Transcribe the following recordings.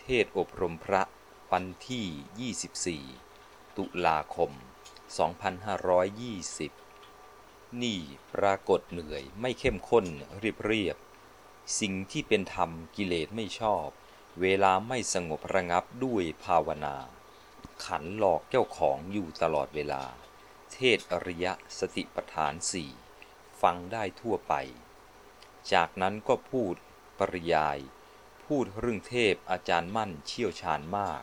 เทศอบรมพระวันที่ 24 ตุลาคม 2520 นี่ปรากฏเหนื่อยไม่เข้มข้นเรียบเรียบ สิ่งที่เป็นธรรมกิเลสไม่ชอบ เวลาไม่สงบระงับด้วยภาวนา ขันหลอกเจ้าของอยู่ตลอดเวลา เทศอริยสติปฐานสี่ฟังได้ทั่วไป จากนั้นก็พูดปริยาย พูดเรื่องเทพอาจารย์มั่นเชี่ยวชาญมาก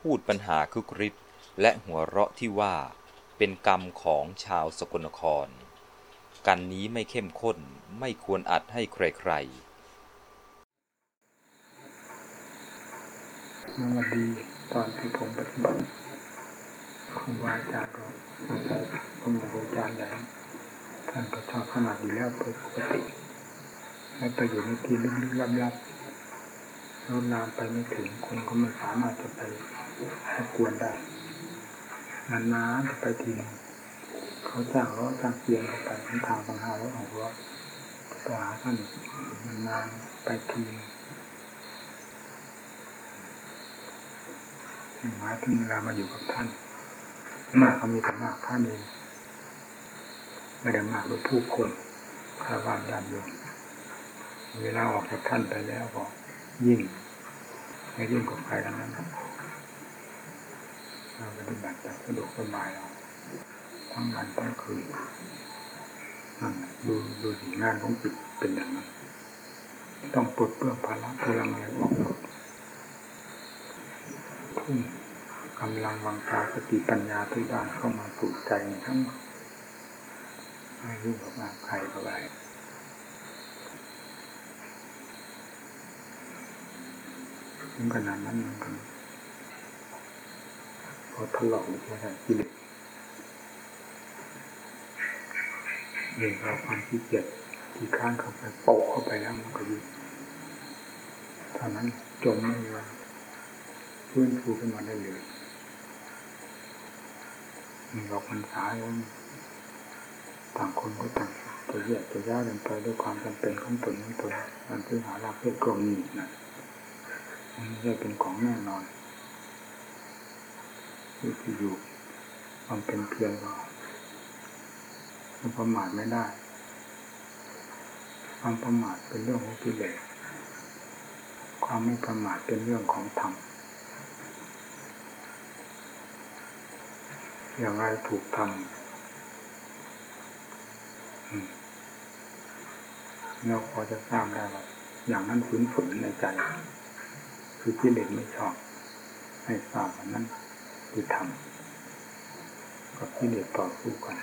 พูดปัญหาคึกฤทธิ์และหัวเราะที่ว่า เป็นกรรมของชาวสกลนคร กันนี้ไม่เข้มข้นไม่ควรอัดให้ใครๆสวัสดีตอนที่ผมปฏิบัติครูบาอาจารย์ก็อาศัยผมครูอาจารย์ใหญ่ท่านก็ชอบขนาดอยู่แล้วโดยปกติแล้วไปอยู่ในที่ลึกๆลับๆ แล้วนานไปไม่ถึงคนก็ไม่สามารถจะไปให้กวนได้นานๆจะไปทีเขาจ้างรถจ้างเตียงเข้าไปทางปัญหาแล้วของรถไปหาท่านนานๆไปทีหมายถึงเวลามาอยู่กับท่าน มากก็มีแต่มากท่านเองไม่ได้มากด้วยผู้คนคารวะญาติโยมเวลาออกจากท่านไปแล้วก็ยิ่ง ไม่ยิ่งกว่าใครทั้งนั้นเราปฏิบัติแบบสะดวกสบายเราทั้งวันทั้งคืนนั่นดูดูสีงานของจิตเป็นอย่างนั้น ต้องปลดเปลื้องภาระพลังอะไรออกหมดทุ่มกำลังวังชาสติปัญญาทุกด้านเข้ามาสู่ใจทั้งหมดไม่รู้ว่าใครก็ได้ ถึงขนาดนั้นมันก็พอทะเลาะไม่ได้กิเลสเรื่องเราความขี้เกียจที่ข้างเข้าไปโปะเข้าไปแล้วมันก็ยิ่งเท่านั้นจมไม่ว่าฟื้นฟูขึ้นมาได้เลยเราพรรษาต่างคนก็ต่างจะแยกจะย้ากันไปด้วยความจำเป็นของตนของตนมันคือหาลาภเพื่อกรณีนะ ไม่ใช่เป็นของแน่นอนที่ที่อยู่มันเป็นเพียงเรามันประมาทไม่ได้ความประมาทเป็นเรื่องของกิเลสความไม่ประมาทเป็นเรื่องของธรรมอย่างไรถูกทำเราพอจะทราบได้ว่าอย่างนั้นฝืนฝืนในใจ คือกิเลสไม่ชอบ ให้ทราบว่านั้นคือธรรมกับกิเลสต่อสู้กัน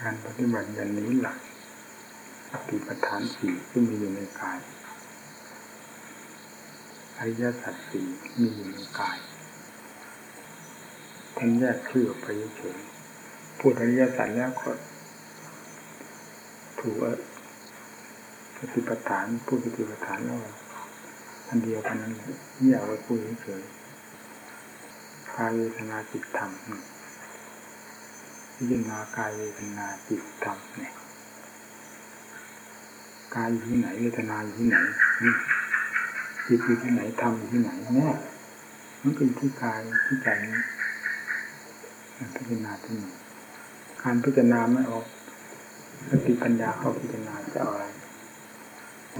การปฏิบัติอย่างนี้หลักสติปัฏฐานสี่ที่มีอยู่ในกายอริยสัจสี่มีอยู่ในกาย ท่านแยกชื่อออกไปเฉยพูดอริยสัจแล้วก็ถูกสติปฐานพูดสติปฐานแล้วอันเดียวกันนั้นเลยแยกไว้พูดเฉยกายเวทนาจิตธรรมพิจารณากายเวทนาจิตธรรมเนี่ยกายอยู่ที่ไหนเวทนาอยู่ที่ไหนจิตอยู่ที่ไหนธรรมอยู่ที่ไหนแน่มันเป็นที่กายที่ใจ พิจารณาที่นี่การพิจารณาไม่ออกสติปัญญาเขาพิจารณาจะอะไร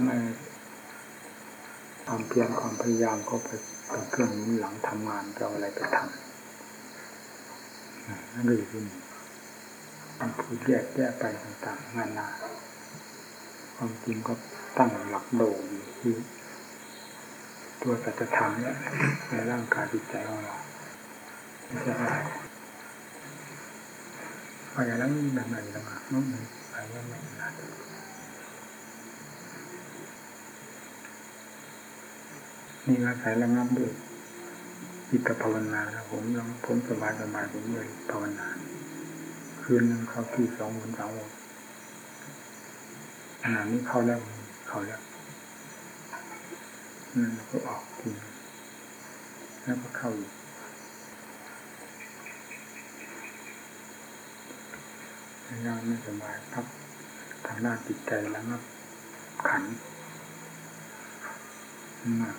ไมความเพียรความพยายามก็ไปเป็นเครื่องนุนหลังทำงานจะเอาอะไรไปทำนั่นก็อยู่ที่นี่มันพูดแยกแยกไปต่างๆนานนาความจริงก็ตั้งหลักโดอยู่ที่ ตัวสัจธรรมเนี่ยในร่างกายจิตใจของเราไม่ใช่อะไร ไปอย่างนั้นแบบไหนแล้วมาน้นไปว่าไม่นานนี่อาศัยระงับด้วยจิตภาวนาครับผมยังผมสบายสบายผมเลยภาวนา คืนนึงเข้าที่สองวันสามวันขนาดนี้เข้าแล้วเข้าแล้วนั่นก็ออกทีแล้วก็เข้าอีก ยังไม่สบายครับทางด้านจิตใจแล้วนับขันมาก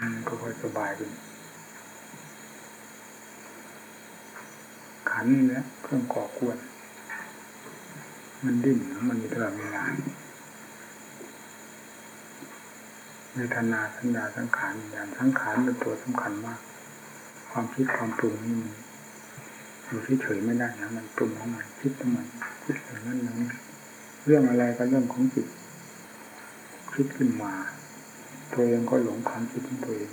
มันก็ค่อยสบายขึ้นขันนี่แหละเครื่องก่อกวน มันดิ้นมันมีตลอดเวลาเวทนาสัญญาสังขารอย่างสังขารเป็นตัวสำคัญมาก ความคิดความปรุงนี่มัน อยู่เฉยๆไม่ได้นะมันปรุงของมันคิดของมันคิดอย่างนั้นอย่างนี้เรื่องอะไรก็เรื่องของจิตคิดขึ้นมาตัวเองก็หลงความคิดของตัวเอง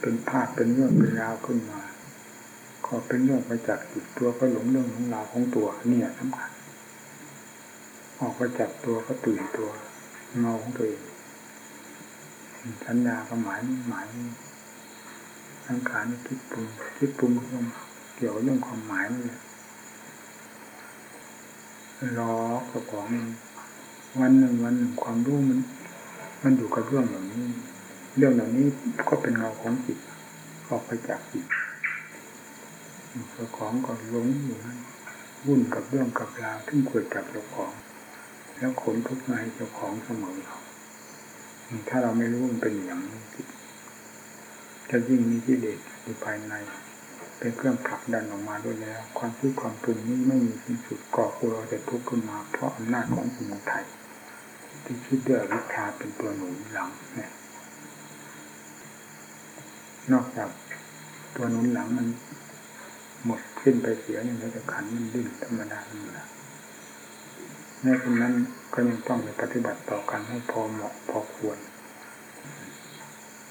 เป็นภาพเป็นเรื่องเป็นราวขึ้นมา ก็เป็นเรื่องไปจากจิตตัวก็หลงเรื่องของราวของตัวเนี่ยสำคัญออกไปจากตัวก็ตื่นตัวเงาของตัวเองสัญญาก็หมายหมายสังขารคิดปรุงคิดปรุง เกี่ยวเรื่องความหมายนี่ล้อกระป๋องวันหนึ่งวันหนึ่งความรู้มัน มันอยู่กับเรื่องเหล่านี้ เรื่องเหล่านี้ก็เป็นเงาของจิตออกไปจากจิตเจ้าของก็หลงอยู่นั้นวุ่นกับเรื่องกับราวที่เกิดจากเจ้าของ แล้วขนทุกข์มาให้เจ้าของเสมอถ้าเราไม่รู้มันเป็นอย่างนี้จะยิ่งมีกิเลสอยู่ภายใน เป็นเครื่องผลักดันออกมาด้วยแล้ว ความคิดความปรุงนี้ไม่มีสิ้นสุดก่อตัวเราจะทุกข์ขึ้นมา เพราะอำนาจของสมุทัยที่คิดด้วยวิชาเป็นตัวหนุนหลังเนี่ยนอกจากตัวหนุนหลังมันหมดสิ้นไปเสียอย่างไรจะขันมันดิ้นธรรมดาธรรมดาในคนนั้นก็ยังต้องไปปฏิบัติต่อกันให้พอเหมาะพอควร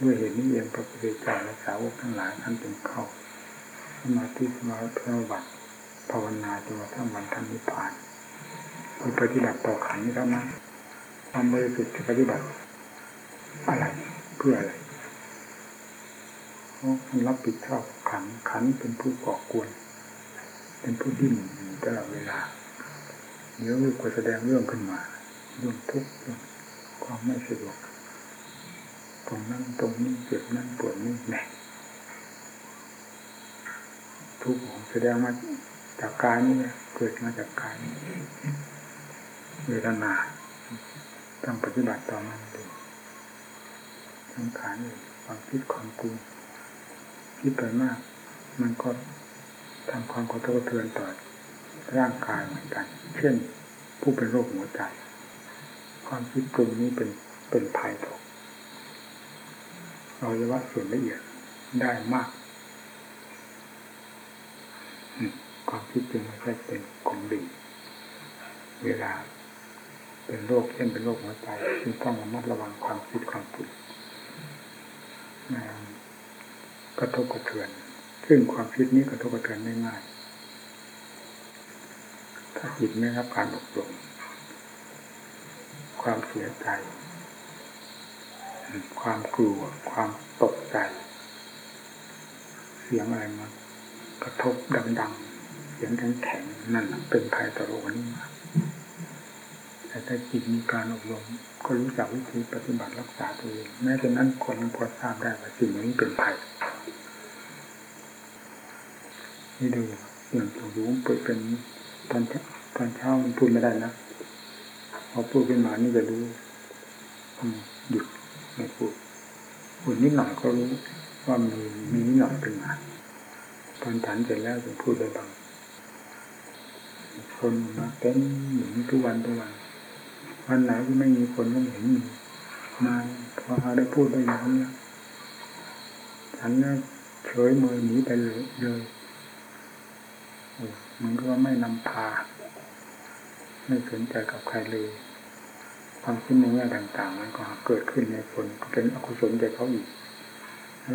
ด้วยเหตุนี้เองพระพุทธเจ้าและสาวกทั้งหลายท่านจึงเข้า มาธิสมาธิบัติภาวนาจนกระทั่งวันท่านนิพพานคือปฏิบัติต่อขันนี้เท่านั้นความบริสุทธิ์จะปฏิบัติ อะไรเพื่ออะไรเพราะมันรับผิดชอบขันขันเป็นผู้ก่อกวน เป็นผู้ดิ้นตลอดเวลาเดี๋ยวก็แสดงเรื่องขึ้นมาเรื่องทุกข์เรื่องความไม่สะดวกตรงนั้นตรงนี้เจ็บนั่นปวดนี่แหน ทุกข์แสดงมาจากกายนี่เกิดมาจากกายเวทนาต้องปฏิบัติต่อมันดูสังขารความคิดความปรุงคิดไปมาก มันก็ทำความกระทบกระเทือนต่อร่างกายเหมือนกัน เช่น ผู้เป็นโรคหัวใจ ความคิดปรุงนี้เป็นเป็นภัยต่อเราจะว่าส่วนละเอียดได้มาก ความคิดจึงไม่ใช่เป็นของดีเวลา เป็นโรคเช่นเป็นโรคหัวใจจึงต้องระมัดระวังความคิดความปรุงกระทบกระเทือน ซึ่งความคิดนี้กระทบกระเทือนไม่ง่าย ถ้าจิตไม่รับการอบรมความเสียใจ ความกลัว ความตกใจ เสียงอะไรมากระทบดังๆ เสียงแข็งๆนั่นเป็นภัยต่อโลกนี้มาแต่ถ้าจิตมีการอบรมก็รู้จักวิธีปฏิบัติรักษาตัวเองแม้แต่นั้นคนยังพอทราบได้ว่าสิ่งนี้เป็นภัยนี่ดูอย่างตัวรู้เปิดเป็นตอนตอนเช้ามันพูดไม่ได้นะพอพูดขึ้นมานี่จะรู้หยุดไม่พูดพูดนิดหน่อยก็รู้ว่ามีมีนิดหน่อยขึ้นมาตอนฉันเสร็จแล้วจะพูดได้บาง คนมาเต้นหนุนทุกวันทุกวัน วันไหนที่ไม่มีคนก็เห็นมาพอเขาได้พูดได้อย่างนี้ฉันน่ะเฉยมือหนีไปเลยเลยมันก็ไม่นำพา ไม่สนใจกับใครเลย ความคิดในแง่ต่าง ๆ มันก็เกิดขึ้นในคนก็เป็นอกุศลใจเขาอีก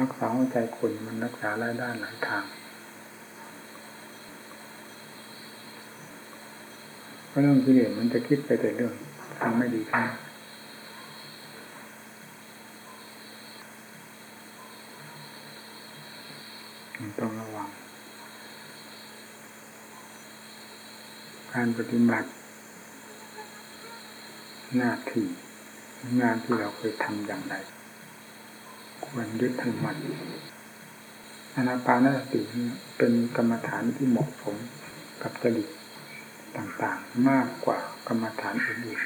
รักษาหัวใจคนมันรักษาหลายด้านหลายทาง เพราะเรื่องกิเลสมันจะคิดไปแต่เรื่องทำไม่ดีทั้งต้องระวัง การปฏิบัติ หน้าที่งานที่เราเคยทำอย่างไร ควรยึดให้มันอนาปานสติเป็นกรรมฐานที่เหมาะสมกับจริต ต่างๆ มากกว่ากรรมฐานอื่น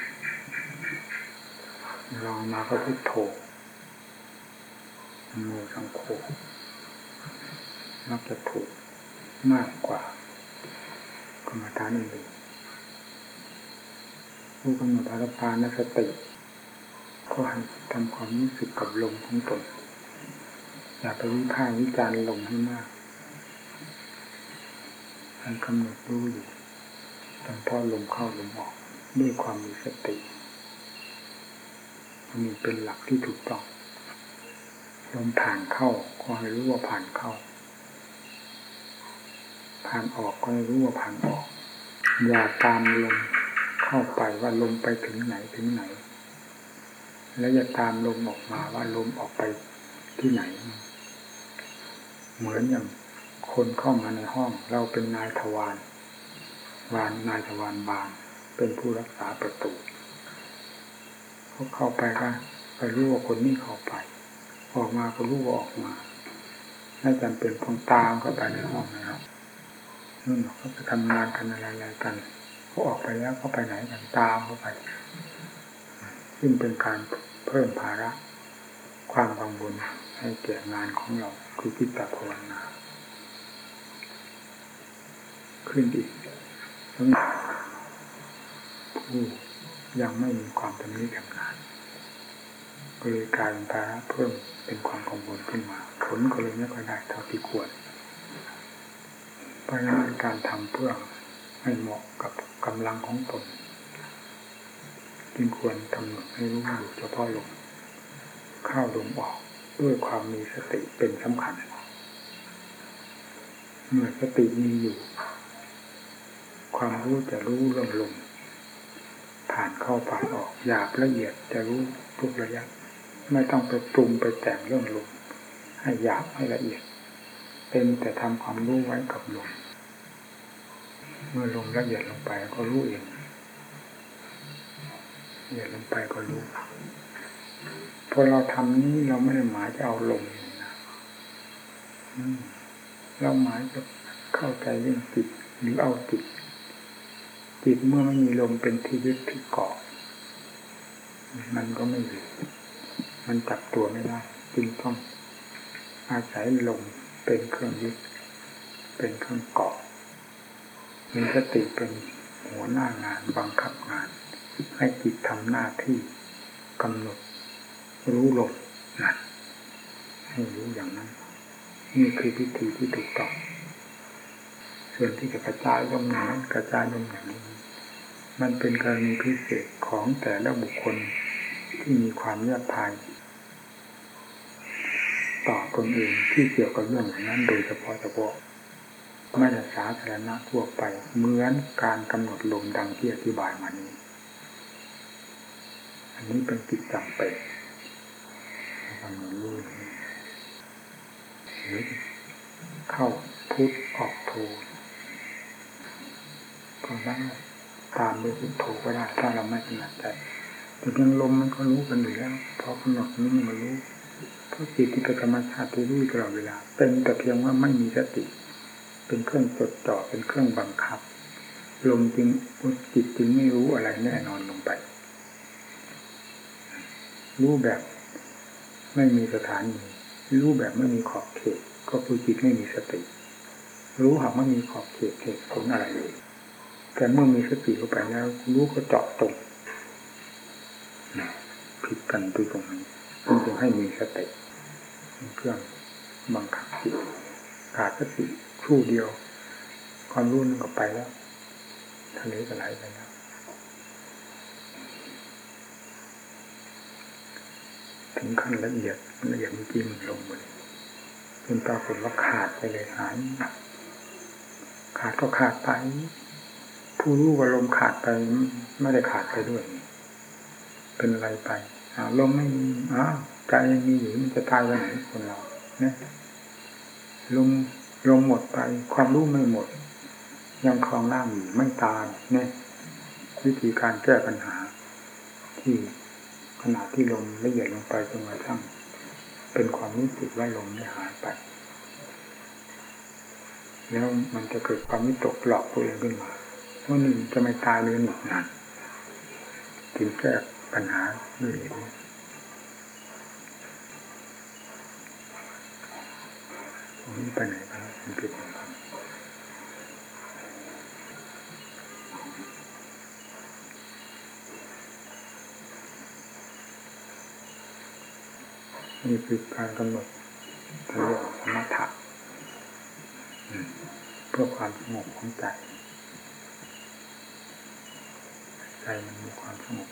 ๆลองมาก็พุทโธโมสังโฆมักจะถูกมากกว่ากรรมฐานอื่นๆผู้กำหนดอารพานสติก็ให้ทำความรู้สึกกับลมของตนอย่าไปวิพากษ์วิจารณ์ลมให้มากให้กำหนดรู้อยู่ ตอนพอลมเข้าลมออกด้วยความมีสติมีเป็นหลักที่ถูกต้องลมผ่านเข้าก็ให้รู้ว่าผ่านเข้า ผ่านออกก็ให้รู้ว่าผ่านออก อย่าตามลมเข้าไปว่าลมไปถึงไหนถึงไหน แล้วอย่าตามลมออกมาว่าลมออกไปที่ไหน เหมือนอย่างคนเข้ามาในห้อง เราเป็นนายทวาร วานนายทวารบานเป็นผู้รักษาประตูเขาเข้าไปก็ไปรู้ว่าคนนี้เข้าไป ออกมาก็รู้ว่าออกมาไม่จำเป็นต้องตามเข้าไปในห้องนะครับนู่นเขาไปทำงานกันอะไรๆกันเขาออกไปแล้วเขาไปไหนกันตามเข้าไปซึ่งเป็นการเพิ่มภาระ ความกังวลให้แก่งานของเราคือพิจารณาขึ้นอีก ผู้ยังไม่มีความทำนี้ทำงานก็เลยกลายเป็นภาระเพิ่มเป็นความกังวลขึ้นมา ผลก็เลยไม่ค่อยได้เท่าที่ควรเพราะฉะนั้นการทำเพื่อให้เหมาะกับกำลังของตนจึงควรกำหนดให้รู้อยู่เฉพาะลมเข้าลมออกด้วยความมีสติเป็นสำคัญ เมื่อสติมีอยู่ ความรู้จะรู้เรื่องลมผ่านเข้าผ่านออกหยาบละเอียดจะรู้ทุกระยะ ไม่ต้องไปปรุงไปแต่งเรื่องลมให้หยาบให้ละเอียด เป็นแต่ทำความรู้ไว้กับลมเมื่อลมละเอียดลงไปก็รู้เองละเอียดลงไปก็รู้พอเราทำนี้เราไม่ได้หมายจะเอาลมนะเราหมายจะเข้าใจเรื่องจิตหรือเอาจิต จิตเมื่อไม่มีลมเป็นที่ยึดที่เกาะมันก็ไม่อยู่มันจับตัวไม่ได้จึงต้องอาศัยลมเป็นเครื่องยึด เป็นเครื่องเกาะมีสติเป็นหัวหน้างานบังคับงาน ให้จิตทำหน้าที่กำหนดรู้ลมนะให้รู้อย่างนั้น นี่คือพิธีที่ถูกต้อง ส่วนที่จะกระจายลมอย่างนั้นกระจายลมอย่างนี้ มันเป็นกรณีพิเศษของแต่ละบุคคลที่มีความเยือกภายต่อตนเองที่เกี่ยวกับเรื่องอย่านั้น โดยเฉพาะเฉพาะไม่ได้สาธารณะทั่วไปเหมือนการกำหนดลมดังที่อธิบายมานี้ อันนี้เป็นกิจจำเป็นกำหนดรู้หรือเข้าพุทธออกโทก็ได้ ตามด้วยพุทโธก็ได้ถ้าเราไม่ถนัดใจแต่เพียงลมมันก็รู้กันอยู่แล้วพอกำหนดนี้มันรู้เพราะจิตที่เป็นธรรมชาติที่รู้ตลอดเวลา เป็นแต่เพียงว่าไม่มีสติ เป็นเครื่องจดจ่อเป็นเครื่องบังคับ ลมจึงจิตจึงไม่รู้อะไรแน่นอนลงไป รู้แบบไม่มีสถานีรู้แบบไม่มีขอบเขต ก็คือจิตไม่มีสติ รู้หากไม่มีขอบเขตเหตุผลอะไรเลย แต่เมื่อมีสติเข้าไปแล้วรู้ก็เจาะตรงผิดกันตรงนี้จึงให้มีสติเครื่องบังคับจิตขาดสติครู่เดียว ความรู้นึงก็ไปแล้วทะเลก็ไหลไปแล้วถึงขั้นละเอียดละเอียดจริงลงไปจนปรากฏว่าขาดไปเลยหายขาดก็ขาดไป ผู้รู้ว่าลมขาดไปไม่ได้ขาดไปด้วย เป็นอะไรไปลมไม่มีอ้าวใจยังมีอยู่มันจะตายไปไหนคนเราเนี่ยลมลมหมดไป ความรู้ไม่หมด ยังคลองร่างอยู่ไม่ตายเนี่ยวิธีการแก้ปัญหา ที่ขณะที่ลมละเอียดลงไปจนกระทั่งเป็นความรู้สึกว่าลมได้หายไป แล้วมันจะเกิดความวิตกหลอกตัวเองขึ้นมา ว่านี่จะไม่ตายเลยหนึ่งนานจึงแก้ปัญหาด้วยเหตุนี้นี่ไปไหนครับมันผิดครับนี่คือการกำหนดเรียกสมถะเพื่อความสงบของใจ ใจมันมีความสงบ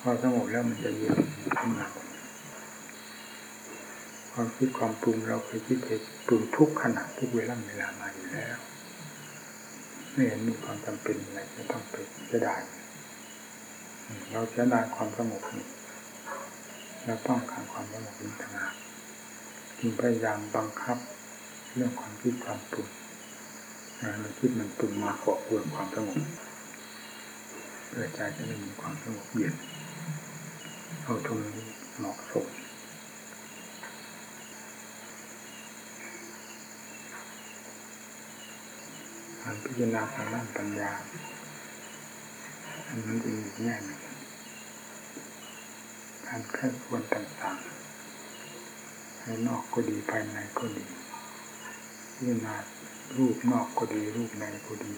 พอสงบแล้วมันจะเย็นขึ้นมาความคิดความปรุงเราเคยคิดเคยปรุงทุกขณะทุกเวลาเวลามาอยู่แล้วไม่เห็นมีความจำเป็นอะไรจะต้องไปเสียดายเราเสียดายความสงบนี่เราต้องการความสงบนี้ต่างหากจึงพยายามบังคับเรื่องความคิดความปรุงเราคิดมันปรุงมาขอควรความสงบ พื่อใจจะได้มีความสงบเย็นเอาตรงนี้เหมาะสมการพิจารณาทางด้านปัญญาอันนั้นเป็นอีกแง่หนึ่งการแค่ควรต่างๆภายนอกก็ดีภายในก็ดีพิจารณารูปนอกก็ดีรูปในก็ดี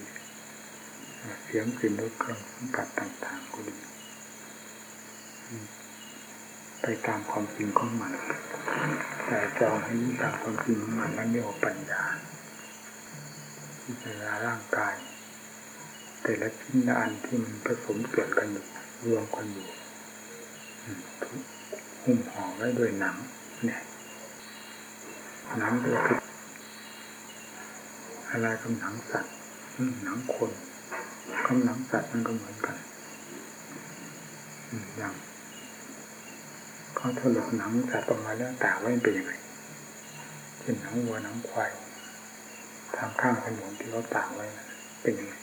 เสียงกลิ่นรสเครื่องสัมผัสต่างๆก็ดีไปตามความจริงของมัน แต่จองให้รู้ตามความจริงของมันนั่นเรียกว่าปัญญาพิจารณาร่างกาย แต่ละชิ้นละอันที่มันผสมเกิดกันอยู่รวมกันอยู่หุ้มห่อไว้ด้วยหนัง เนี่ยหนังก็คืออะไรกับหนังสัตว์หนังคน กับหนังสัตว์มันก็เหมือนกันอย่างเขาถลกหนังสัตว์ออกมาแล้วตากไว้เป็นยังไงเช่นหนังวัวหนังควายทางข้างถนนที่เขาตากไว้เป็นยังไง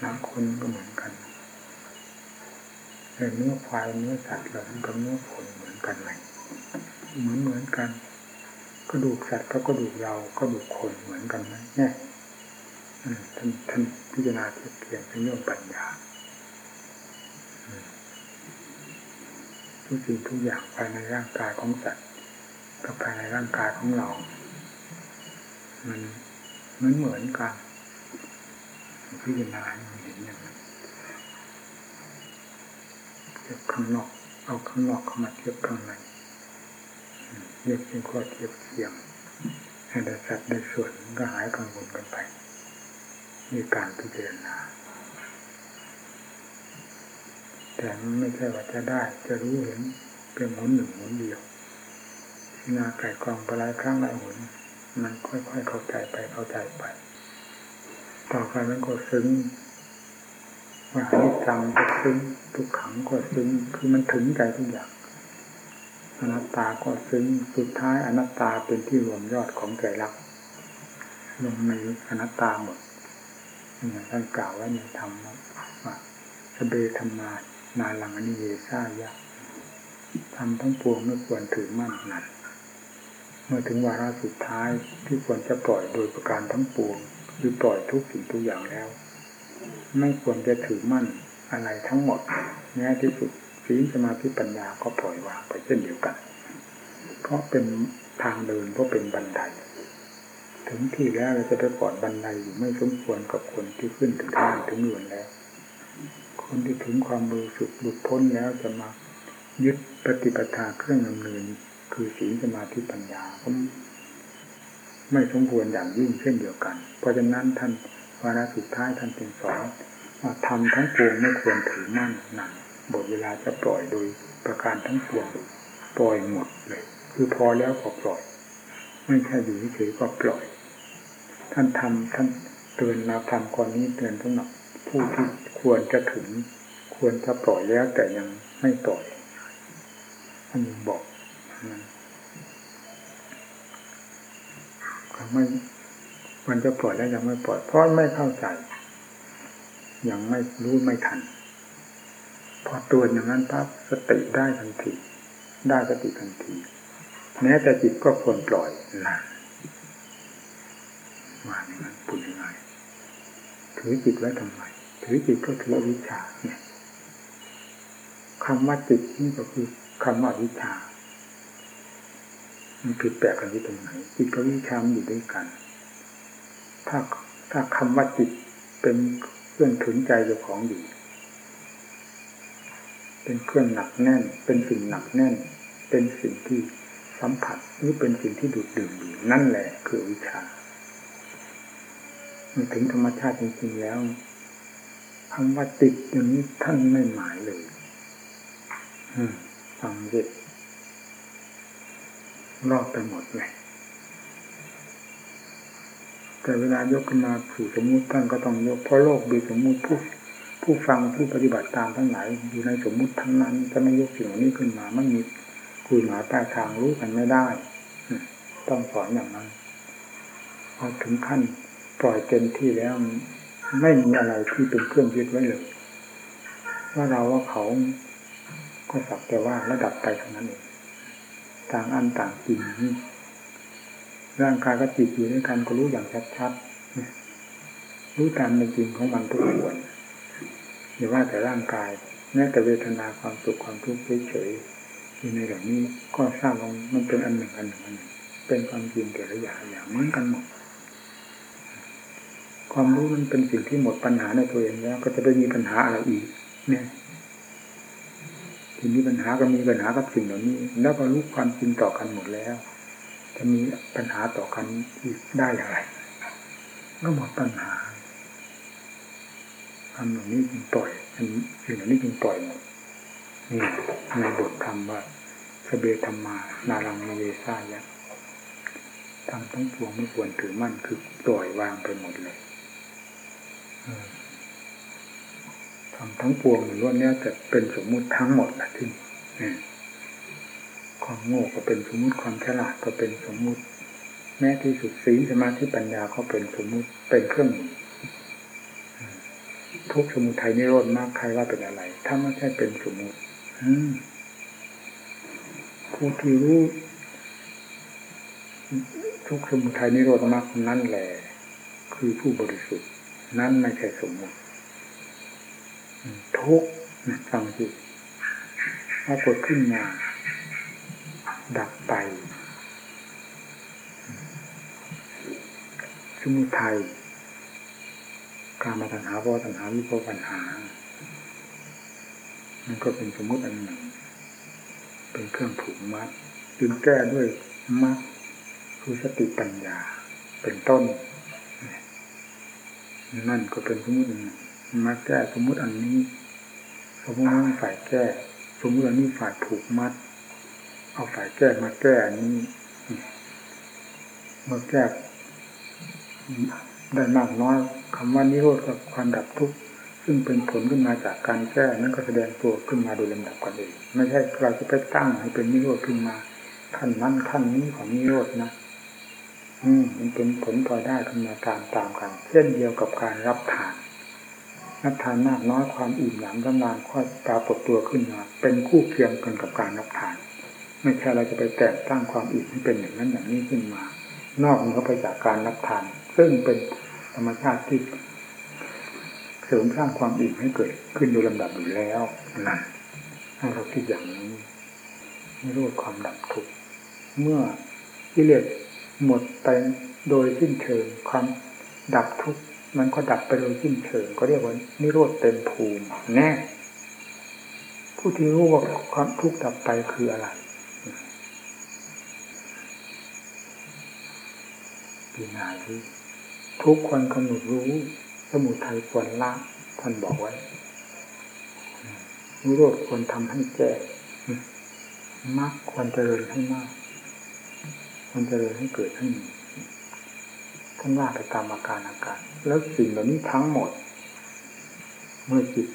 หนังคนก็เหมือนกันเนื้อควายเนื้อสัตว์เหล่านั้นกับเนื้อคนเหมือนกันไหมเหมือนเหมือนกัน กระดูกสัตว์ก็กระดูกเรากระดูกคนเหมือนกันไหมเนี่ย ท่านท่านพิจารณาเทียบเทียงเป็นเรื่องปัญญาทุกสิ่งทุกอย่างภายในร่างกายของสัตว์กับภายในร่างกายของเรา มันเหมือนเหมือนกันพิจารณาเห็นอย่างนั้นเทียบข้างนอก เอาข้างนอกเข้ามาเทียบข้างในเรียกเป็นข้อเทียบเทียงให้ได้สัตว์ได้ส่วนก็หายกังวลกันไป มีการพิจารณาแต่ไม่ใช่ว่าจะได้ จะรู้เห็นเป็นหนหนึ่งหนเดียวพิจารณาไก่กองไปหลายครั้งหลายหนมันค่อยๆเข้าใจไปเข้าใจไป ต่อไปมันก็ซึ้งว่านิจังก็ซึ้งทุกขังก็ซึ้งคือมันถึงใจทุกอย่างอนัตตาก็ซึ้งสุดท้ายอนัตตาเป็นที่รวมยอดของใจรักลงในอนัตตาหมด อย่างท่านกล่าวไว้ในธรรมว่าสเบธรรมานาลังอนิเยซ่ายะทำทั้งปวงไม่ควรถือมั่นนั่นเมื่อถึงวาระสุดท้ายที่ควรจะปล่อยโดยประการทั้งปวงหรือปล่อยทุกสิ่งทุกอย่างแล้ว ไม่ควรจะถือมั่นอะไรทั้งหมดแม้ที่สุดศีลสมาธิปัญญาก็ปล่อยวางไปเช่นเดียวกัน เพราะเป็นทางเดินเพราะเป็นบันได ถึงที่แล้วเราจะไปปอดบันไดอยู่ไม่สมควรกับคนที่ขึ้นถึงท่างถึงหลวนแล้ว คนที่ถึงความบริสุทธิ์หลุดพ้นแล้วจะมายึดปฏิปทาเครื่องดำเนินคือศีลสมาธิปัญญาก็ไม่สมควรอย่างยิ่งเช่นเดียวกัน เพราะฉะนั้นท่านวาระสุดท้ายท่านเป็นสอนว่าทำทั้งปวงไม่ควรถือมั่นหนักบทเวลาจะปล่อยโดยประการทั้งปวงปล่อยหมดเลย คือพอแล้วก็ปล่อย ไม่ใช่อยู่เฉยก็ปล่อย ท่านทำท่านเตือนเราทำก่อนนี้เตือนสำหรับผู้ที่ควรจะถึง ควรจะปล่อยแล้วแต่ยังไม่ปล่อยท่านบอกไม่มันจะปล่อยแล้วยังไม่ปล่อยเพราะไม่เข้าใจ ยังไม่รู้ไม่ทัน พอตัวอย่างนั้นปั๊บสติได้ทันที ได้สติทันทีแม้แต่จิตก็ควรปล่อยนะ ว่ามันปุรยังไงถือจิตไว้ทำไมถือจิตก็ถือวิชาเนี่ยคำว่าจิตนี่ก็คือคำว่าวิชา มันผิดแปลกกันที่ตรงไหนจิตกับวิชามันอยู่ด้วยกัน ถ้าถ้าคำว่าจิตเป็นเครื่องถึงใจเจ้าของอยู่เป็นเครื่องหนักแน่น เป็นสิ่งหนักแน่น เป็นสิ่งที่สัมผัสนี่เป็นสิ่งที่ดูดดื่มอยู่นั่นแหละคือวิชา มันถึงธรรมชาติจริงๆแล้วคำว่าติดอย่างนี้ท่านไม่หมายเลยฟังดิรอบไปหมดเลย แต่เวลายกขึ้นมาสู่สมมุติท่านก็ต้องยกเพราะโลกมีสมมุติผู้ผู้ฟังผู้ปฏิบัติตามทั้งหลายอยู่ในสมมุติทั้งนั้นจะไม่ยกสิ่งนี้ขึ้นมาไม่มีคุยหมาใต้ทางรู้กันไม่ได้ ต้องสอนอย่างนั้นพอถึงขั้น ปล่อยเต็มที่แล้ว ไม่มีอะไรที่เป็นเครื่องยึดไว้เลย ว่าเราว่าเขาก็สักแต่ว่าระดับไปเท่านั้นเองต่างอันต่างจริงร่างกายก็จิตอยู่ด้วยกันก็รู้อย่างชัดๆรู้ตามเป็นจริงของมันทุกส่วนอย่าว่าแต่ร่างกายแม้แต่เวทนาความสุขความทุกข์เฉยๆอยู่ในเหล่านี้ก็ทราบว่ามันเป็นอันหนึ่งอันหนึ่งอันหนึ่งเป็นความจริงแต่ละอย่างอย่างเหมือนกันหมด ความรู้มันเป็นสิ่งที่หมดปัญหาในตัวเองแล้ว ก็จะไปมีปัญหาอะไรอีก เนี่ยที่มีปัญหาก็มีปัญหากับสิ่งเหล่านี้ แล้วก็รู้ความจริงต่อกันหมดแล้ว จะมีปัญหาต่อกันอีกได้อย่างไรก็หมดปัญหาทำเหล่านี้จึงปล่อยสิ่งเหล่านี้จึงปล่อยหมดนี่ในบทคำว่าสเบธรรมา นารังเวซายะทำทั้งปวงไม่ควรถือมั่นคือปล่อยวางไปหมดเลย ทำทั้งปวงล้วนเนี้ยจะเป็นสมมุติทั้งหมดนะที่ความโง่ก็เป็นสมมุติความฉลาดก็เป็นสมมุติ แม้ที่สุดสีสมาธิปัญญาก็เป็นสมมุติเป็นเครื่องมือทุกสมุทัยนิโรธมากใครว่าเป็นอะไร ถ้าไม่ใช่เป็นสมมุติผู้ที่รู้ทุกสมุทัยนิโรธมากนั่นแหละคือผู้บริสุทธิ์ นั่นไม่ใช่สมมติทุกฟังสิปรากฏขึ้นมา ดับไป สมุทัยการมาตัญหาเพราตัญหาวิเพราะปัญหา มันก็เป็นสมมติอันหนึ่ง เป็นเครื่องผูกมัดจึงแก้ด้วยมัดคือสติปัญญา เป็นต้น นั่นก็เป็นสมมติอันหนึ่งมาแก้สมมติอันนี้สมมติว่าฝ่ายแก้ สมมติอันนี้ฝ่ายผูกมัด เอาฝ่ายแก้มาแก้อันนี้เมื่อแก้ได้มากน้อยคำว่านิโรธกับความดับทุกข์ซึ่งเป็นผลขึ้นมาจากการแก้นั้นก็แสดงตัวขึ้นมาโดยลำดับกันเองไม่ใช่เราจะไปตั้งให้เป็นนิโรธขึ้นมาขั้นนั้นขั้นนี้ของนิโรธนะ มมันเป็นผลพอได้ขึ้นมาตามตามกัน เช่นเดียวกับการรับทาน รับทานมากน้อยความอิ่มหนำกำลังค่อยปรากฏตัวขึ้นมา เป็นคู่เคียงกันกับการรับทาน ไม่ใช่เราจะไปแต่งตั้งความอิ่มให้เป็นอย่างนั้นอย่างนี้ขึ้นมา นอกเหนือไปจากการรับทาน ซึ่งเป็นธรรมชาติที่เสริมสร้างความอิ่มให้เกิดขึ้นโดยลำดับอยู่แล้วนั่นให้เราคิดอย่างนี้ไม่รู้ความดับทุกข์เมื่อกิเลส หมดไปโดยสิ้นเชิงความดับทุกข์มันก็ดับไปโดยสิ้นเชิงก็เรียกว่านิโรธเต็มภูมิแน่ผู้ที่รู้ว่าความทุกข์ดับไปคืออะไรปีนาที่ทุกคนกำหนดรู้ สมุทัยควรละท่านบอกไว้นิโรธควรทำให้แจ้มรรคควรเจริญให้มาก ควรเจริญให้เกิดให้มีท่านว่าไปตามอาการอาการ แล้วสิ่งเหล่านี้ทั้งหมด เมื่อจิต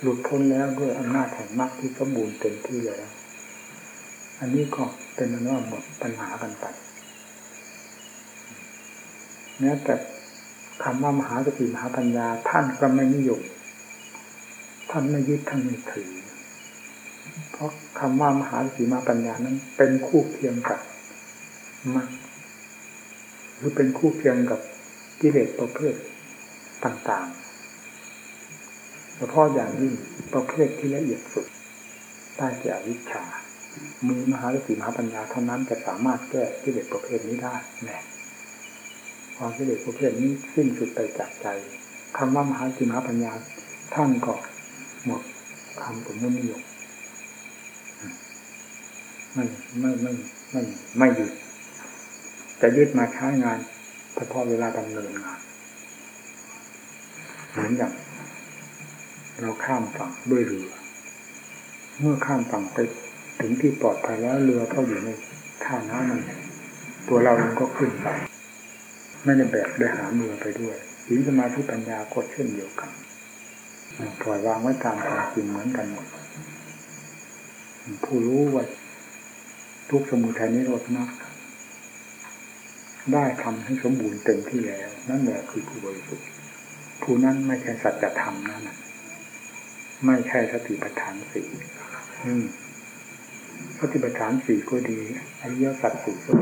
หลุดพ้นแล้วด้วยอำนาจแห่งมรรคที่สมบูรณ์เต็มที่แล้ว อันนี้ก็เป็นอนุหมดปัญหากันไปแม้แต่คำว่ามหาสติมหาปัญญาท่านก็ไม่นิยมท่านไม่ยึดท่านไม่ถือ เพราะคำว่ามหาสติมาปัญญานั้น เป็นคู่เคียงกับมรรคหรือเป็นคู่เคียงกับกิเลสประเภทต่างๆเฉพาะอย่างยิ่งประเภทที่ละเอียดสุดได้แก่วิชา มีมหาสติมหาปัญญาเท่านั้นจะสามารถแก้กิเลสประเภทนี้ได้แน่ความกิเลสประเภทนี้สิ้นสุดไปจากใจคำว่ามหาสติมหาปัญญาท่านก็หมดคำผมไม่นิยม ไม่ไม่ไม่ไม่ไม่หยุดจะยึดมาใช้งานเฉพาะเวลาดำเนินงาน เหมือนอย่างเราข้ามฝั่งด้วยเรือ เมื่อข้ามฝั่งไปถึงที่ปลอดภัยแล้วเรือก็อยู่ในท่าน้ำมันตัวเราเองก็ขึ้นไปไม่ได้แบกได้หาเรือไปด้วยศีลสมาธิปัญญาก็เช่นเดียวกันปล่อยวางไว้ตามความจริงเหมือนกันหมดผู้รู้ว่า ทุกสมุทัยนิโรธนักได้ทำให้สมบูรณ์เต็มที่แล้ว นั่นแหละคือผู้บริสุทธิ์ผู้นั้นไม่ใช่สัจธรรมนั่นไม่ใช่สติปัฏฐานสี่สติปัฏฐานสี่ก็ดีอริยสัจสี่ก็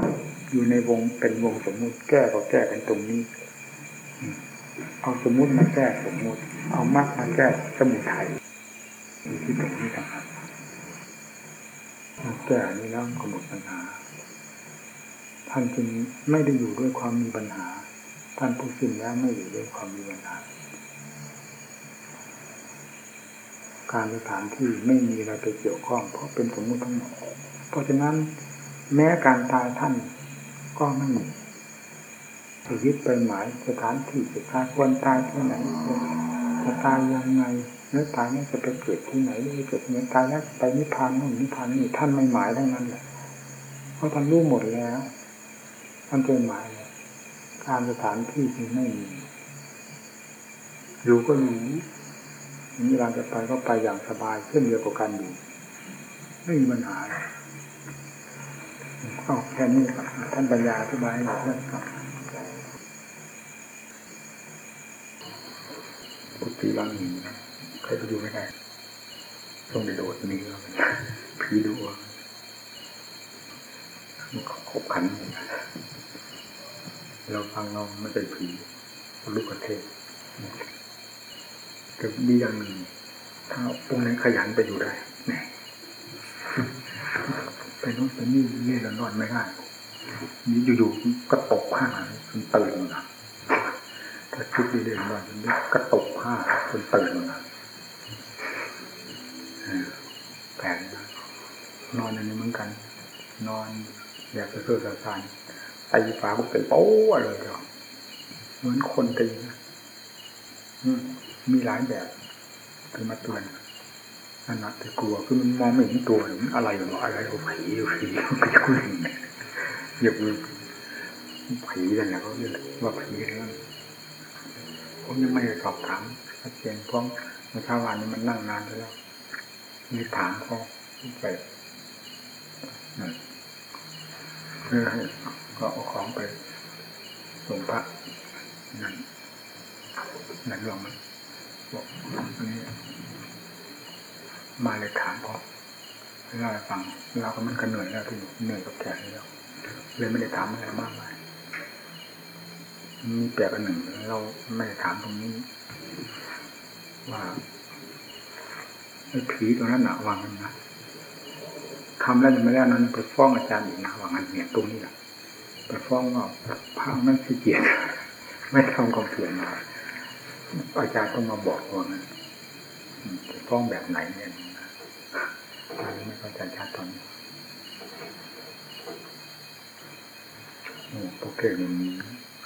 อยู่ในวงเป็นวงสมมุติแก้ก็แก้กันตรงนี้เอาสมมุติมาแก้สมมุติ เอามรรคมาแก้สมุทัยอยู่ที่ตรงนี้ต่างหาก แก้นี้แล้วก็หมดปัญหา ท่านจึงไม่ได้อยู่ด้วยความมีปัญหา ท่านผู้สิ้นแล้วไม่อยู่ด้วยความมีปัญหา การสถานที่ไม่มีอะไรไปเกี่ยวข้อง เพราะเป็นสมมติทั้งหมดเพราะฉะนั้นแม้การตายท่านก็ไม่มีจะยึดไปหมายสถานที่จะตายควรตายที่ไหนจะตายยังไง นื้อตายนี่จะไปเกิดที่ไหนจะเกิดเนื้อตายแล้วไปนิพพานนู่นนิพพานนี่ท่านไม่หมายทั้งนั้นแหละเพราะท่านรู้หมดแล้วท่านเป็นหมายการสถานที่ที่ไม่มีอยู่ก็อยู่เวลาจะไปก็ไปอย่างสบายเช่นเดียวกับการอยู่ไม่มีปัญหาก็แค่นี้ครับท่านปัญญาอธิบายให้เราเพื่อนครับกุฏิลังหนึ่ง ใครไปดูไม่ได้ต้องไปโดดนี้แล้วผีดูมันขบขัน เราฟังเราไม่เป็นผีลูกประเทศแต่ดีอย่างหนึ่งถ้าองค์ไหนขยันไปอยู่ได้เนี่ยไปนู่นไปนี่เล่นนอนไม่ได้นี่อยู่ๆก็ตกผ้าจนตื่นนะถ้าคิดเด่นๆว่าก็ตกผ้าจนตื่นนะ แผนนอนอันนี้เหมือนกัน นอนอยากจะเสื่อสารตีฝาก็เป็นโป้เลยเดียวเหมือนคนตีนะมีหลายแบบคือมาเตือนนั่นนแต่กลัวคือมันมองไม่เห็นตัวมันอะไรหรออะไรเอาผีผีไปคุยอย่าไปผีกันนะเขาเรียกว่าผีนั่นผมยังไม่ได้สอบถามชัดเจนเพราะเมื่อเช้าวานนี้มันนั่งนานแล้ว มีถามเขาไปนั่นเพื่อให้ก็เอาของไปส่งพระนั่นนั่นลองมันบอกอันนี้มาเลยถามพอเล่าให้ฟังเราก็มันก็เหนื่อยแล้วที่เหนื่อยกับแขกแล้วเลยไม่ได้ถามอะไรมากมายมีแปลกอันหนึ่ง เราไม่ได้ถามตรงนี้ ว่า ผีตรงนั้นหนาวางกันนะทำแล้วยังไม่ได้นั้นไปฟ้องอาจารย์อีกนะวางกันเนี่ยตรงนี้แหละไปฟ้องว่าพระนั่นขี้เกียจไม่ทำความเพียรมาอาจารย์ต้องมาบอกว่างั้นฟ้องแบบไหนเนี่ยอันนี้ไม่เข้าใจชัดตอนนี้โอ้โปรเกมมัน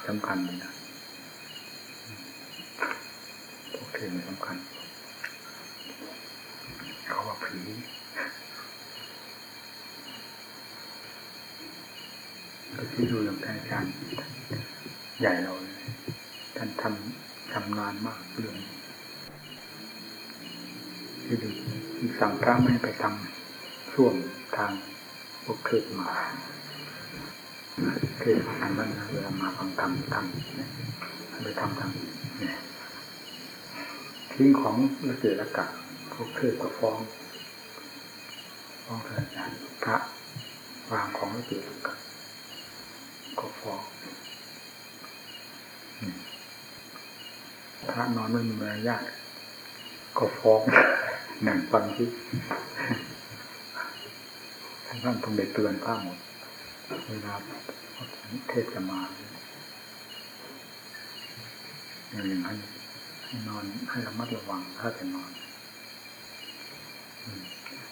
สำคัญเลยนะโปรเกมมันสำคัญ เขาว่าผีก็ที่ดูอย่างท่านอาจารย์ใหญ่เราเลยท่านทำทำนานมากเรื่องที่ดูสั่งพระไม่ไปทำช่วงทางพวกเทศมาเทศทำบ้านเวลามาฟังธรรมทำไปทำทำเนี่ยทิ้งของละเกะละกะ กเทศก็ฟ้องฟ้องอาจารย์พระวางของละเกะละกะก็ฟ้องพระนอนไม่มีมารยาทก็ฟ้องหนังฟังที่ท่านต้องได้เตือนพระหมดเวลาเทศจะมาอย่างนั้นให้นอนให้ระมัดระวังถ้าจะนอน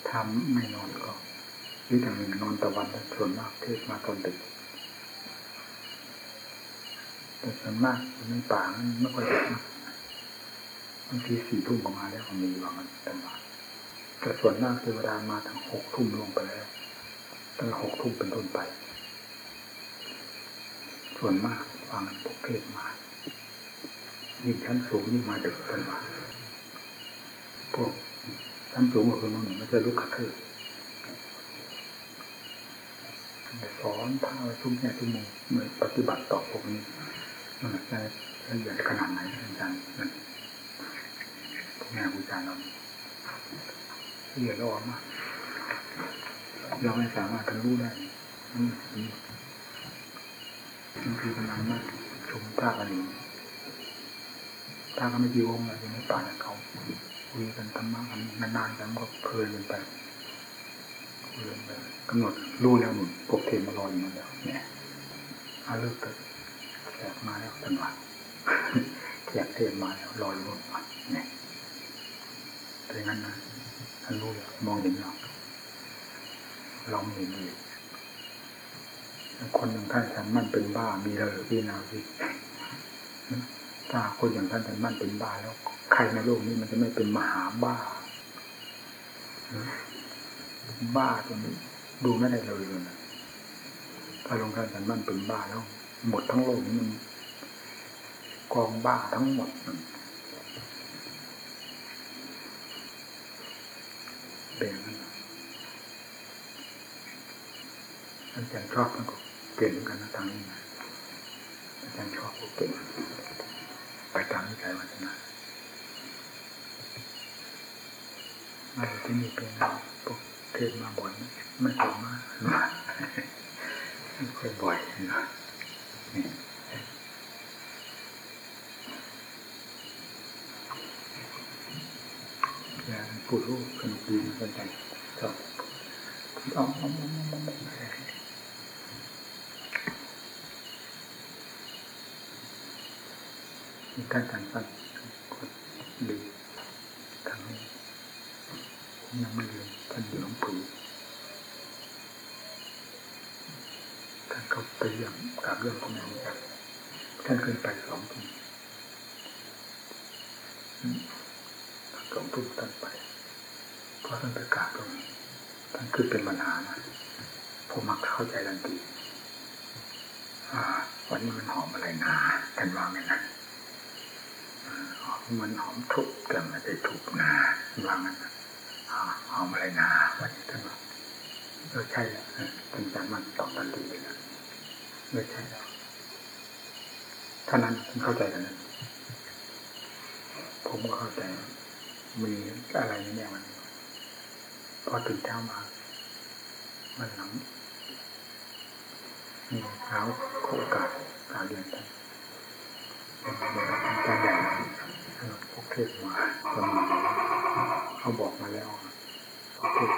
ทำไม่นอนก็วิธีหนึ่งนอนตะวันส่วนมากเทศมาตอนดึกแต่ส่วนมากในป่ามันไม่ค่อยดึกนะบางทีสี่ทุ่มออกมาแล้วก็มีบางวันแต่มาแต่ส่วนมากเทวดามาทั้งหกทุ่มลงไปแล้วตั้งหกทุ่มเป็นต้นไป ส่วนมากฟังพวกเทศมายิ่งชั้นสูงยิ่งมาจากกันมาพวก ชั้นสูงกว่าคนนั้นไม่ใช่ลูกขัดเทศสอนพาไปทุกแง่ทุกมุมเหมือนปฏิบัติต่อพวกนี้มันจะละเอียดขนาดไหนอาจารย์นั่นพวกแม่บูชารย์เราละเอียดละออมากเราไม่สามารถรู้ได้บางทีกำลังมาชมภาพอันนี้ถ้าก็ไม่กี่วงเลยอยู่ในป่าเขา คุยกันธรรมะกันนานๆกันก็เพลินไปเพลินไปกำหนดรู้แล้วหนุนพวกเทมารออยู่แล้วเนี่ยอาเลิกกิดแขกมาแล้วตันวันแขกเทมมาแล้วรออยู่นู่นเนี่ยเป็นงั้นนะท่านรู้แล้วมองเห็นเราเราไม่เห็นเลยคนหนึ่งท่านฉันมันเป็นบ้ามีเลยพี่นาพี่ถ้าคนอย่างท่านฉันมันเป็นบ้าแล้ว ใครในโลกนี้มันจะไม่เป็นมหาบ้า บ้าตรงนี้ดูไม่ได้เลยเลยนะถ้าลงท่านฉันมันเป็นบ้าแล้ว หมดทั้งโลกนี้มันกองบ้าทั้งหมดเป็นนั้นอาจารย์ชอบมันก็เก่งกันนะทางนี้นะอาจารย์ชอบก็เก่งไปตามนิสัยวัฒนา มาที่นี่เป็นพวกเทศมาบ่อยไม่เคยมาไม่ค่อยบ่อยนะนี่อย่าพูดรู้สนุกดีกันใจชอบเอาเอาเอามีการการฟังกดดีทาง ยังไม่ลืมท่านอยู่หลวงปู่ท่านเขาไปเยี่ยมกราบเรื่องของแม่กันท่านเคยไปสองทีสองทุ่มท่านไปเพราะท่านไปกราบตรงนี้ท่านคือเป็นปัญหานะผมมักเข้าใจทันทีวันนี้มันหอมอะไรนะท่านว่าไงนะมันหอมทุบแต่ไม่ได้ทุบนาว่างั้น หอมอะไรนาวันนี้ท่านว่าเออใช่แล้วท่านจามันตอบทันทีเลยนะเออใช่แล้วท่านั้นท่านเข้าใจกันนั้นผมก็เข้าใจ มีอะไรในแนวมันพอตื่นเช้ามาวันหลังมีเช้าโอกาสการเรียนท่านอาจารย์ใหญ่พวกเทศมาคนมาณ เขาบอกมาแล้วพวกเทศ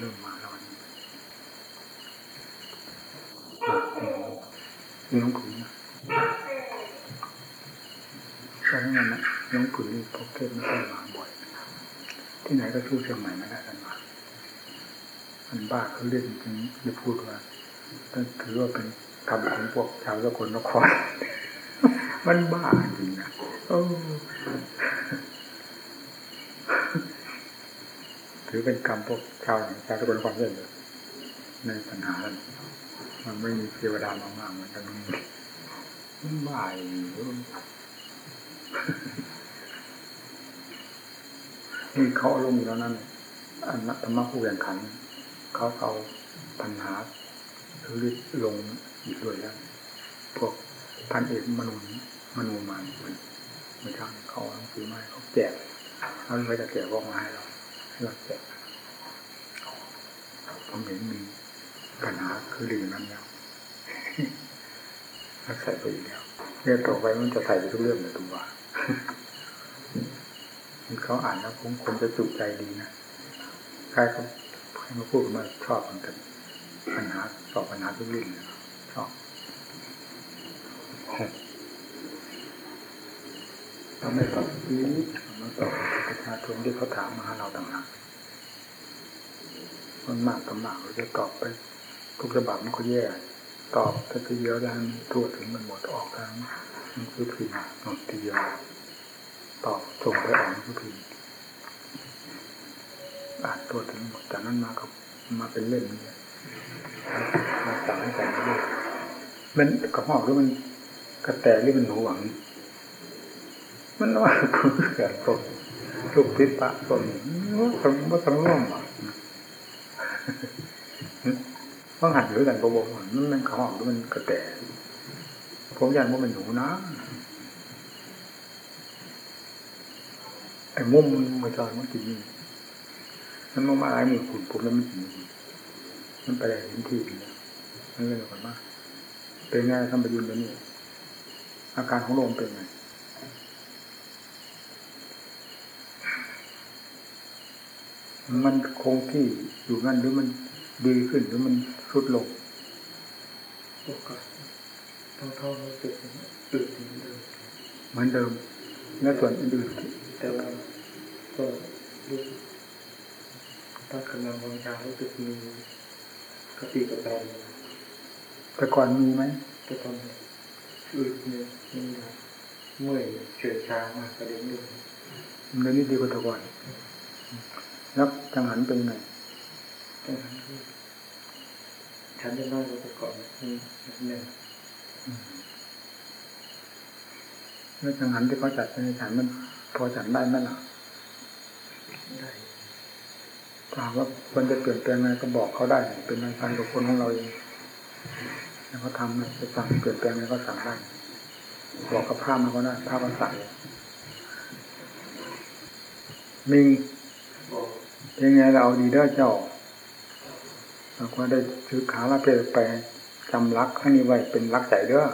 เริ่มมาแล้วนี่น้องผืนนะใช่ไหมนะน้องผืนพวกเทศไม่ค่อยมาบ่อยที่ไหนก็สู้เชียงใหม่ไม่ได้กันมามันบ้าเขาเรียกจริงจะพูดว่าถือว่าเป็นคำของพวกชาวสกลนครมันบ้าจริงนะโอ้ ถือเป็นกรรมพวกชาวชาวสกนครเลยในปัญหามันไม่มีเทวดามามากเหมือนกันมันบ้านี่เขาลงอยู่แล้วนั่นอันนัธรรมะผู้แข่งขัน เขาเอาปัญหาคือลงอีกด้วยแล้ว พวกพันเอกมนุนมนุมามันมันทางเขาหนังสือมาเขาแจกเขาไม่จะแจกว่ามาให้เรา ห้เราแจกผมเห็นมีปัญหาคือลืมนั้นแล้วใส่ไปอีกแล้วเนี่ยต่อไปมันจะใส่ไปทุกเรื่องเลยตัวเขาอ่านแล้วคงคนจะจุใจดีนะใครเขาให้มาพูดมาชอบเหมือนกันปัญหาตอบปัญหาทุกเรื่องชอบ เราไม่ตอบนี้มาตอบประชาชนที่เขาถามมาหาเราต่างหากมันมากกับมากเราจะตอบไป ทุกฉบับมันก็แย่ ตอบถ้าทีเดียวได้ทั่วถึงมันหมดออกทางมันคือพิมพ์หมดทีเดียวตอบส่งไปออกมันคือพิมพ์อ่านตัวถึงหมดจากนั้นมาก็มาเป็นเล่มนี้มาสั่งให้แต่งเรื่องมันกระหอบหรือมันกระแตหรือมันหนูหวัง มันว่าคือเกิดตกทุกทิศปะตนมันมันทั้งร่วมอะต้องหัดหรือกันโบโบมันมันกระหอบหรือมันกระแตผมยันว่ามันหนูนะไอ้มุมมันมาจอยมันกินมันมาอะไรมือขุนผมแล้วมันกินมันไปไหนเห็นที่มันเลยก่อนว่าเป็นไงทำประยุนตัวนี้อาการของลมเป็นไง มันคงที่อยู่งั้นหรือมันดีขึ้นหรือมันสุดลงโอกาสท้องท้องรู้สึกอืดเหมือนเดิมเหมือนเดิมและส่วนอื่นแต่ว่าก็รู้สึกถ้ากำลังวางยารู้สึกมีกระปีกระแปงแต่ก่อนมีไหมแต่ตอนนี้อืดเนี่ยมันเมื่อยเฉื่อยชามากกระเด็นด้วยเดี๋ยวนี้ดีกว่าแต่ก่อน แล้วจังหันเป็นไงดังนั้นก็ฉันจะน้อยกว่าแต่ก่อนอืมเนี่ยแล้วจังหันที่เขาจัดในฉันมัน พอฉันได้ไหมล่ะได้ถามว่าควรจะเปลี่ยนแปลงไงก็บอกเขาได้ เป็นในทางกับคนของเราเองแล้วเขาทำจะสั่งเปลี่ยนแปลงไงก็สั่งได้บอกกับภาพมันก็ได้ภาพมันสั่งมิงบอก ยังไงเราเอาดีเด้อเจ้าเราก็ได้ซื้อขาลาเพไปจำรักข้างนี้ไว้เป็นรักใจเด้อ